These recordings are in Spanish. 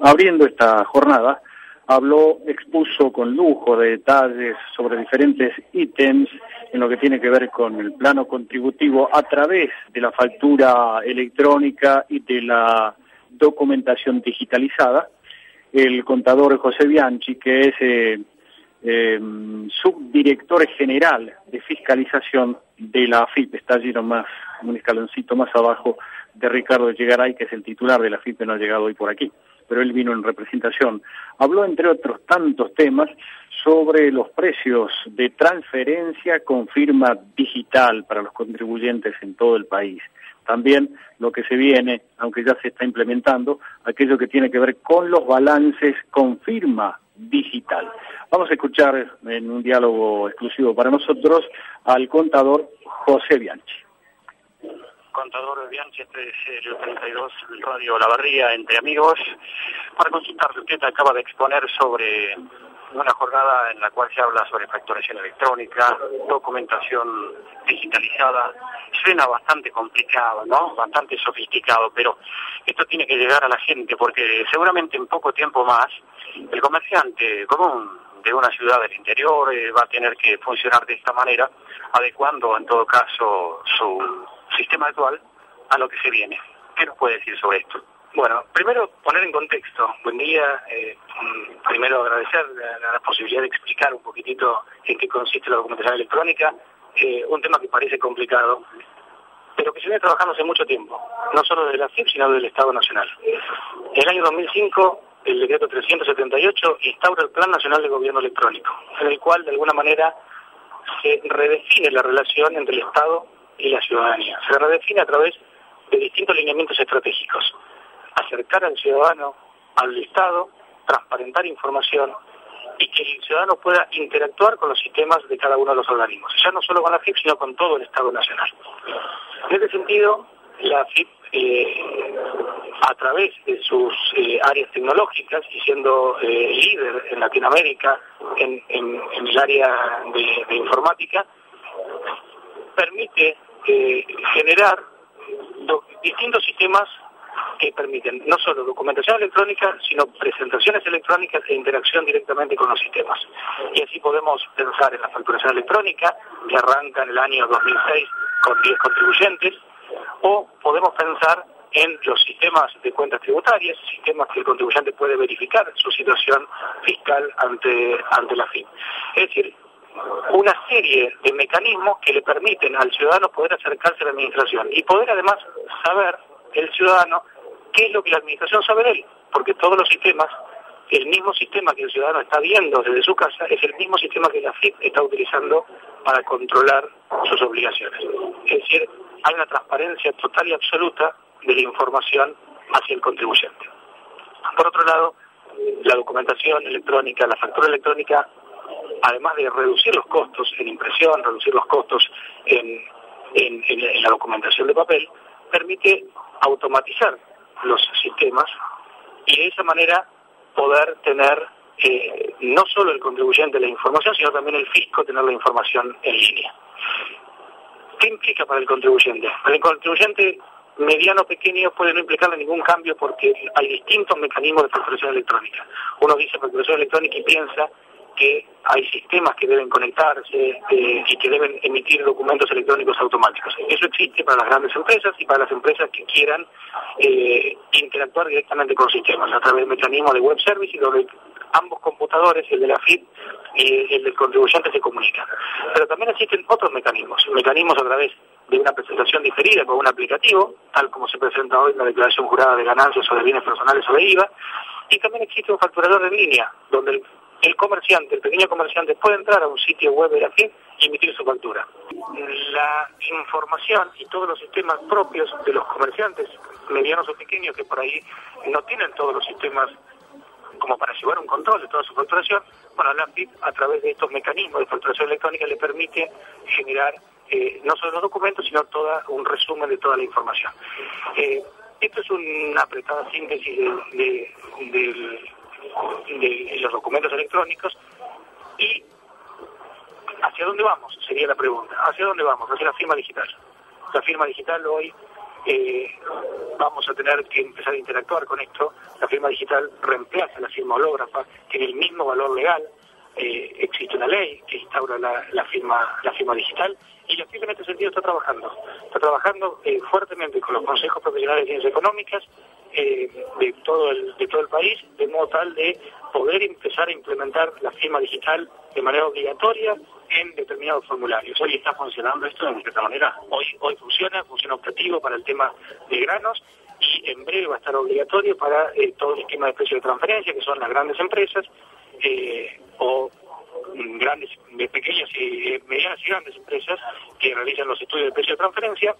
abriendo esta jornada, habló, expuso con lujo de detalles sobre diferentes ítems en lo que tiene que ver con el plano contributivo a través de la factura electrónica y de la documentación digitalizada. El contador José Bianchi, que es eh, eh, subdirector general de fiscalización de la AFIP, está allí nomás, un escaloncito más abajo de Ricardo Llegaray, que es el titular de la AFIP, no ha llegado hoy por aquí, pero él vino en representación. Habló, entre otros tantos temas, sobre los precios de transferencia con firma digital para los contribuyentes en todo el país. También lo que se viene, aunque ya se está implementando, aquello que tiene que ver con los balances con firma digital. Vamos a escuchar en un diálogo exclusivo para nosotros al contador José Bianchi. Contador Bianchi, este es el 32 Radio La entre amigos, para consultarle. Usted acaba de exponer sobre una jornada en la cual se habla sobre facturación electrónica, documentación digitalizada. Suena bastante complicado, ¿no? Bastante sofisticado, pero esto tiene que llegar a la gente porque seguramente en poco tiempo más el comerciante común de una ciudad del interior eh, va a tener que funcionar de esta manera, adecuando en todo caso su sistema actual a lo que se viene. ¿Qué nos puede decir sobre esto? Bueno, primero poner en contexto. Buen día. Eh, primero agradecer la, posibilidad de explicar un poquitito en qué consiste la documentación electrónica. Eh, un tema que parece complicado, pero que se viene trabajando hace mucho tiempo, no solo desde la CIP, sino del Estado Nacional. En el año 2005 el decreto 378 instaura el Plan Nacional de Gobierno Electrónico, en el cual de alguna manera se redefine la relación entre el Estado y la ciudadanía. Se redefine a través de distintos lineamientos estratégicos. Acercar al ciudadano al Estado, transparentar información y que el ciudadano pueda interactuar con los sistemas de cada uno de los organismos, ya no solo con la FIP, sino con todo el Estado Nacional. En ese sentido, la FIP eh, a través de sus eh, áreas tecnológicas y siendo eh, líder en Latinoamérica en, el área de, informática, permite generar distintos sistemas que permiten no solo documentación electrónica, sino presentaciones electrónicas e interacción directamente con los sistemas. Y así podemos pensar en la facturación electrónica, que arranca en el año 2006 con 10 contribuyentes, o podemos pensar en los sistemas de cuentas tributarias, sistemas que el contribuyente puede verificar su situación fiscal ante, ante la FIN. Es decir, una serie de mecanismos que le permiten al ciudadano poder acercarse a la administración y poder además saber el ciudadano qué es lo que la administración sabe de él, porque todos los sistemas, el mismo sistema que el ciudadano está viendo desde su casa es el mismo sistema que la FIP está utilizando para controlar sus obligaciones. Es decir, hay una transparencia total y absoluta de la información hacia el contribuyente. Por otro lado, la documentación electrónica, la factura electrónica, además de reducir los costos en impresión, reducir los costos en, la documentación de papel, permite automatizar los sistemas y de esa manera poder tener eh, no solo el contribuyente la información, sino también el fisco tener la información en línea. ¿Qué implica para el contribuyente? Para el contribuyente mediano pequeño puede no implicarle ningún cambio porque hay distintos mecanismos de facturación electrónica. Uno dice facturación electrónica y piensa que hay sistemas que deben conectarse eh, y que deben emitir documentos electrónicos automáticos. Eso existe para las grandes empresas y para las empresas que quieran eh, interactuar directamente con sistemas a través de mecanismos de web service y donde ambos computadores, el de la FIP y el del contribuyente, se comunican. Pero también existen otros mecanismos, mecanismos a través de una presentación diferida con un aplicativo, tal como se presenta hoy en la declaración jurada de ganancias o de bienes personales o de IVA, y también existe un facturador en línea, donde el, comerciante, el pequeño comerciante, puede entrar a un sitio web de la FIP y emitir su factura. La información y todos los sistemas propios de los comerciantes, medianos o pequeños, que por ahí no tienen todos los sistemas como para llevar un control de toda su facturación, bueno, la FIP a través de estos mecanismos de facturación electrónica le permite generar eh, no solo los documentos, sino toda un resumen de toda la información. Eh, esto es una apretada síntesis de, los documentos electrónicos y ¿hacia dónde vamos? Sería la pregunta. ¿Hacia dónde vamos? Hacia la firma digital. La firma digital hoy eh, vamos a tener que empezar a interactuar con esto. La firma digital reemplaza la firma hológrafa, tiene el mismo valor legal, eh, existe una ley que instaura la, firma la firma digital y la firma en este sentido está trabajando. Está trabajando eh, fuertemente con los consejos profesionales de ciencias económicas eh, de, todo el, de todo el país, de modo tal de poder empezar a implementar la firma digital de manera obligatoria en determinados formularios. ¿Hoy está funcionando esto de cierta manera? Hoy, hoy funciona, funciona operativo para el tema de granos y en breve va a estar obligatorio para todo el esquema de precios de transferencia, que son las grandes empresas, eh, o grandes, pequeñas y medianas y grandes empresas que realizan los estudios de precio de transferencia,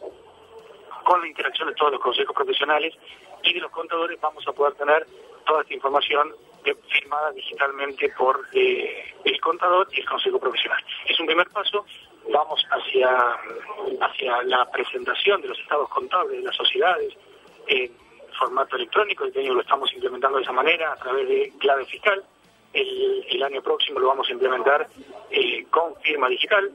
con la interacción de todos los consejos profesionales y de los contadores vamos a poder tener toda esta información firmada digitalmente por eh, el contador y el consejo profesional. Es un primer paso, vamos hacia, hacia la presentación de los estados contables de las sociedades en formato electrónico, este año lo estamos implementando de esa manera a través de clave fiscal, el, año próximo lo vamos a implementar eh, con firma digital.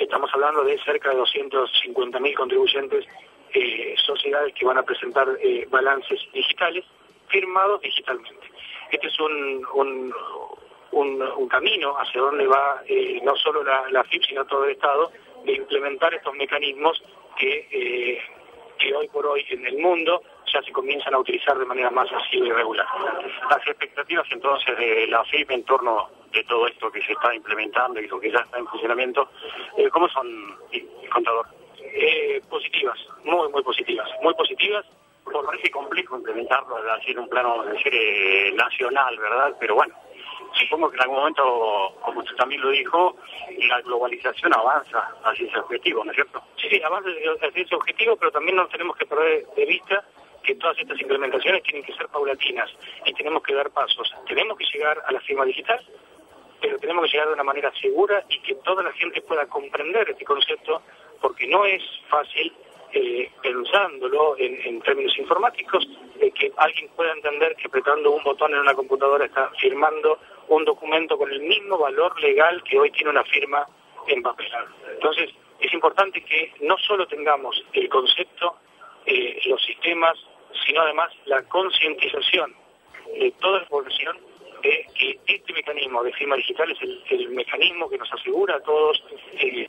Estamos hablando de cerca de 250.000 contribuyentes, eh, sociedades que van a presentar eh, balances digitales firmados digitalmente. Este es un, un, camino hacia donde va no solo la, la FIP, sino todo el Estado, de implementar estos mecanismos que, que hoy por hoy en el mundo ya se comienzan a utilizar de manera más masiva y regular. Las expectativas entonces de la FIP en torno de todo esto que se está implementando y lo que ya está en funcionamiento, eh, ¿cómo son, contador? Eh, positivas, muy, muy positivas, muy positivas. Por parece complejo implementarlo así en un plano de nacional, ¿verdad? Pero bueno, supongo que en algún momento, como usted también lo dijo, la globalización avanza hacia ese objetivo, ¿no es cierto? Sí, sí, avanza hacia ese objetivo, pero también nos tenemos que perder de vista que todas estas implementaciones tienen que ser paulatinas y tenemos que dar pasos. Tenemos que llegar a la firma digital, pero tenemos que llegar de una manera segura y que toda la gente pueda comprender este concepto, porque no es fácil, eh, pensándolo en, términos informáticos, que alguien pueda entender que apretando un botón en una computadora está firmando un documento con el mismo valor legal que hoy tiene una firma en papel. Entonces, es importante que no solo tengamos el concepto, eh, los sistemas, sino además la concientización de toda la población de que este mecanismo de firma digital es el, mecanismo que nos asegura a todos eh,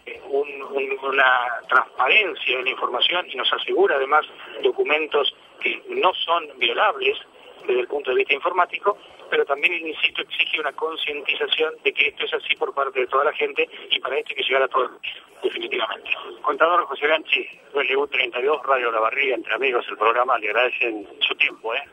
una transparencia en la información y nos asegura además documentos que no son violables desde el punto de vista informático, pero también, insisto, exige una concientización de que esto es así por parte de toda la gente y para esto hay que llegar a todos, definitivamente. Contador José Ganchi, WU32, Radio La Barriga, entre amigos, el programa, le agradecen su tiempo, ¿eh?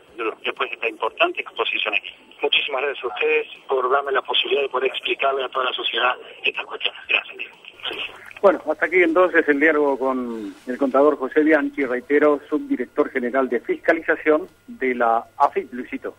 después de esta importante exposición aquí. Muchísimas gracias a ustedes por darme la posibilidad de poder explicarle a toda la sociedad estas cuestiones. Gracias. Bueno, hasta aquí entonces el diálogo con el contador José Bianchi, reitero, subdirector general de fiscalización de la AFIP, Luisito.